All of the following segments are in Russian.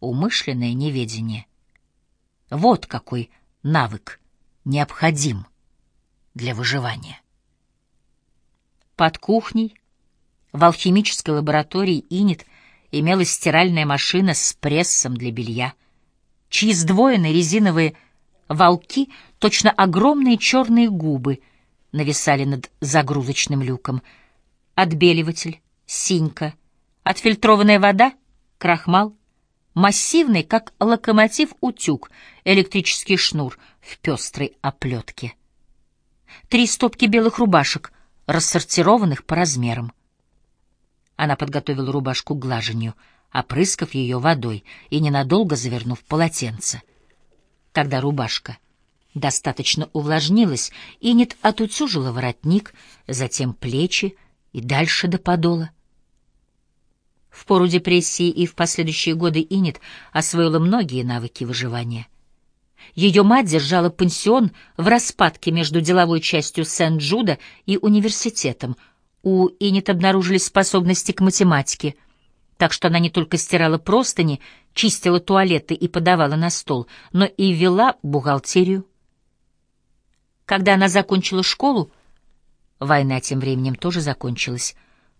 умышленное неведение. Вот какой навык необходим для выживания. Под кухней в алхимической лаборатории Инит имелась стиральная машина с прессом для белья, чьи сдвоенные резиновые волки, точно огромные черные губы, нависали над загрузочным люком. Отбеливатель, синька, отфильтрованная вода, крахмал, массивный, как локомотив, утюг, электрический шнур в пестрой оплетке. Три стопки белых рубашек, рассортированных по размерам. Она подготовила рубашку к глажению, опрыскав ее водой и ненадолго завернув полотенце. Когда рубашка достаточно увлажнилась, Инет отутюжила воротник, затем плечи и дальше до подола. В пору депрессии и в последующие годы Инет освоила многие навыки выживания. Ее мать держала пансион в распадке между деловой частью Сент-Джуда и университетом — у Инет обнаружились способности к математике, так что она не только стирала простыни, чистила туалеты и подавала на стол, но и вела бухгалтерию. Когда она закончила школу, война тем временем тоже закончилась.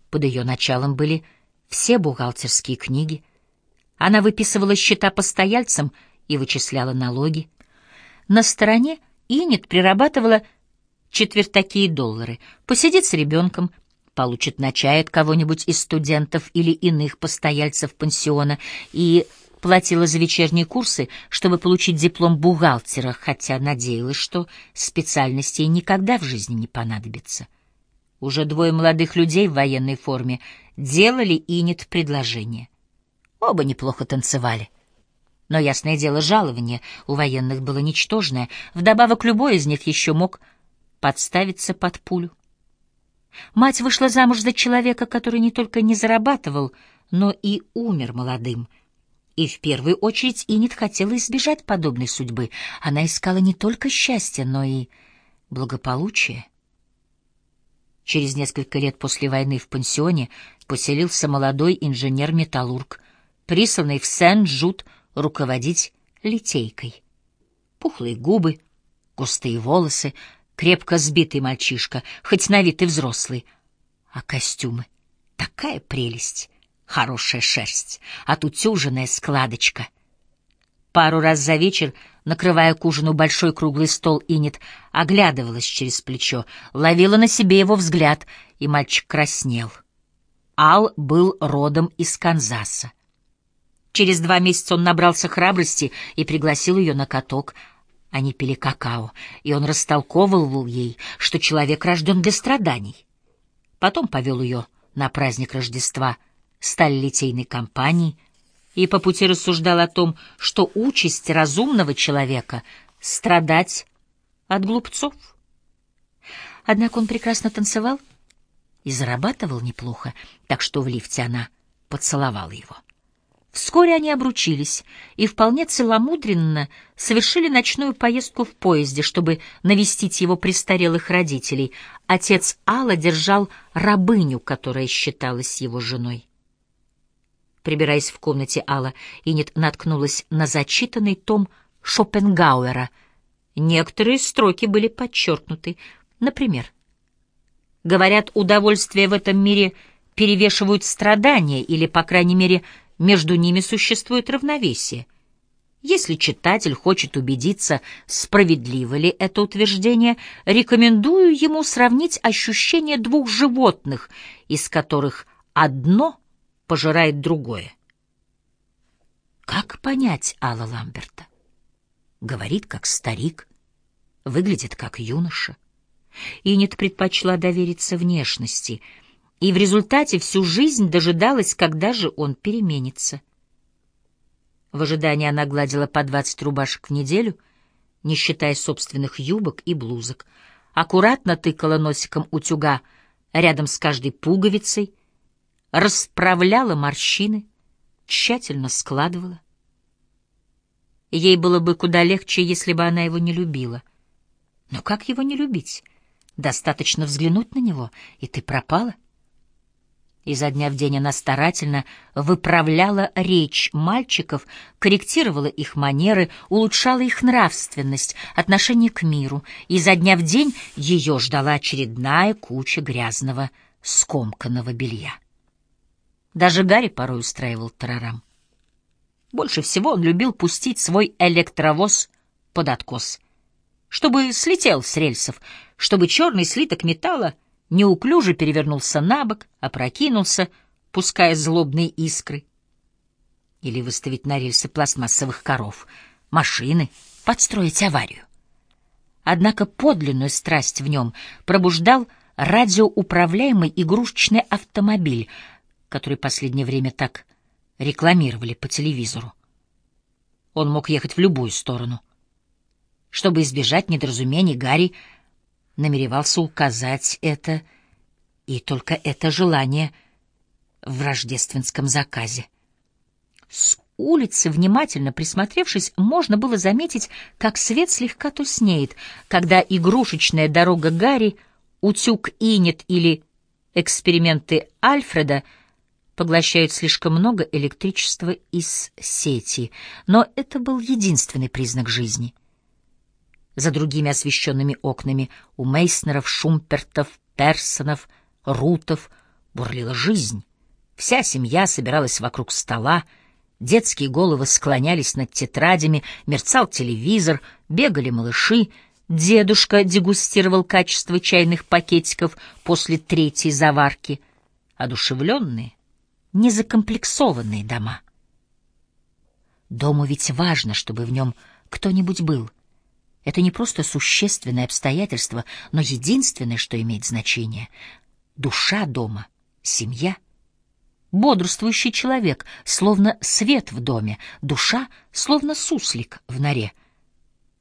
Под ее началом были все бухгалтерские книги. Она выписывала счета постояльцам и вычисляла налоги. На стороне Инет прирабатывала четвертакие доллары, посидит с ребенком — получит на чай от кого-нибудь из студентов или иных постояльцев пансиона и платила за вечерние курсы, чтобы получить диплом бухгалтера, хотя надеялась, что специальности ей никогда в жизни не понадобится. Уже двое молодых людей в военной форме делали Инет предложение. Оба неплохо танцевали. Но, ясное дело, жалование у военных было ничтожное, вдобавок любой из них еще мог подставиться под пулю. Мать вышла замуж за человека, который не только не зарабатывал, но и умер молодым. И в первую очередь Инит хотела избежать подобной судьбы. Она искала не только счастье, но и благополучие. Через несколько лет после войны в пансионе поселился молодой инженер-металлург, присланный в Сен-Джуд руководить литейкой. Пухлые губы, густые волосы, крепко сбитый мальчишка, хоть на вид и взрослый. А костюмы — такая прелесть, хорошая шерсть, отутюженная складочка. Пару раз за вечер, накрывая к ужину большой круглый стол, Инет оглядывалась через плечо, ловила на себе его взгляд, и мальчик краснел. Ал был родом из Канзаса. Через два месяца он набрался храбрости и пригласил ее на каток — они пили какао, и он растолковывал ей, что человек рожден для страданий. Потом повел ее на праздник Рождества, стали литейной компанией, и по пути рассуждал о том, что участь разумного человека — страдать от глупцов. Однако он прекрасно танцевал и зарабатывал неплохо, так что в лифте она поцеловала его. Вскоре они обручились и вполне целомудренно совершили ночную поездку в поезде, чтобы навестить его престарелых родителей. Отец Алла держал рабыню, которая считалась его женой. Прибираясь в комнате Алла, Инет наткнулась на зачитанный том Шопенгауэра. Некоторые строки были подчеркнуты. Например, «Говорят, удовольствия в этом мире перевешивают страдания, или, по крайней мере, между ними существует равновесие. Если читатель хочет убедиться, справедливо ли это утверждение, рекомендую ему сравнить ощущения двух животных, из которых одно пожирает другое. Как понять Алла Ламберта? Говорит, как старик, выглядит, как юноша. Инет предпочла довериться внешности — и в результате всю жизнь дожидалась, когда же он переменится. В ожидании она гладила по двадцать рубашек в неделю, не считая собственных юбок и блузок, аккуратно тыкала носиком утюга рядом с каждой пуговицей, расправляла морщины, тщательно складывала. Ей было бы куда легче, если бы она его не любила. Но как его не любить? Достаточно взглянуть на него, и ты пропала. Изо дня в день она старательно выправляла речь мальчиков, корректировала их манеры, улучшала их нравственность, отношение к миру. Изо дня в день ее ждала очередная куча грязного, скомканного белья. Даже Гарри порой устраивал тарарам. Больше всего он любил пустить свой электровоз под откос, чтобы слетел с рельсов, чтобы черный слиток металла неуклюже перевернулся на бок, опрокинулся, пуская злобные искры. Или выставить на рельсы пластмассовых коров, машины, подстроить аварию. Однако подлинную страсть в нем пробуждал радиоуправляемый игрушечный автомобиль, который последнее время так рекламировали по телевизору. Он мог ехать в любую сторону. Чтобы избежать недоразумений, Гарри намеревался указать это, и только это желание в рождественском заказе. С улицы, внимательно присмотревшись, можно было заметить, как свет слегка туснеет, когда игрушечная дорога Гарри, утюг Инет или эксперименты Альфреда поглощают слишком много электричества из сети, но это был единственный признак жизни — за другими освещенными окнами у Мейснеров, Шумпертов, Персонов, Рутов бурлила жизнь. Вся семья собиралась вокруг стола, детские головы склонялись над тетрадями, мерцал телевизор, бегали малыши, дедушка дегустировал качество чайных пакетиков после третьей заварки. Одушевленные, незакомплексованные дома. Дому ведь важно, чтобы в нем кто-нибудь был — это не просто существенное обстоятельство, но единственное, что имеет значение. Душа дома, семья. Бодрствующий человек, словно свет в доме, душа, словно суслик в норе.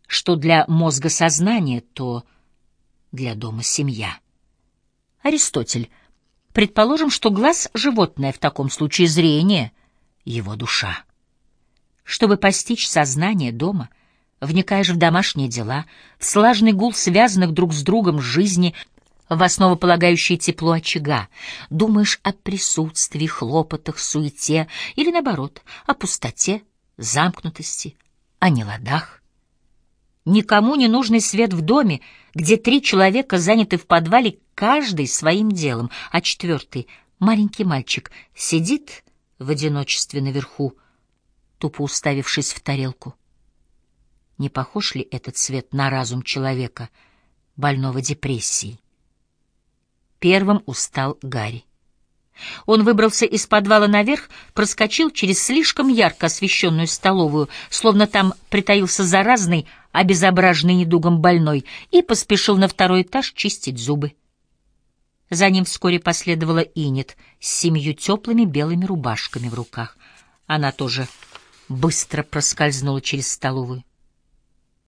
Что для мозга сознание, то для дома семья. Аристотель. Предположим, что глаз — животное, в таком случае зрение — его душа. Чтобы постичь сознание дома — вникаешь в домашние дела, в слажный гул связанных друг с другом жизни, в основополагающее тепло очага, думаешь о присутствии, хлопотах, суете или, наоборот, о пустоте, замкнутости, о неладах. Никому не нужный свет в доме, где три человека заняты в подвале каждый своим делом, а четвертый, маленький мальчик, сидит в одиночестве наверху, тупо уставившись в тарелку. Не похож ли этот цвет на разум человека, больного депрессией? Первым устал Гарри. Он выбрался из подвала наверх, проскочил через слишком ярко освещенную столовую, словно там притаился заразный, обезображенный недугом больной, и поспешил на второй этаж чистить зубы. За ним вскоре последовала Инет с семью теплыми белыми рубашками в руках. Она тоже быстро проскользнула через столовую.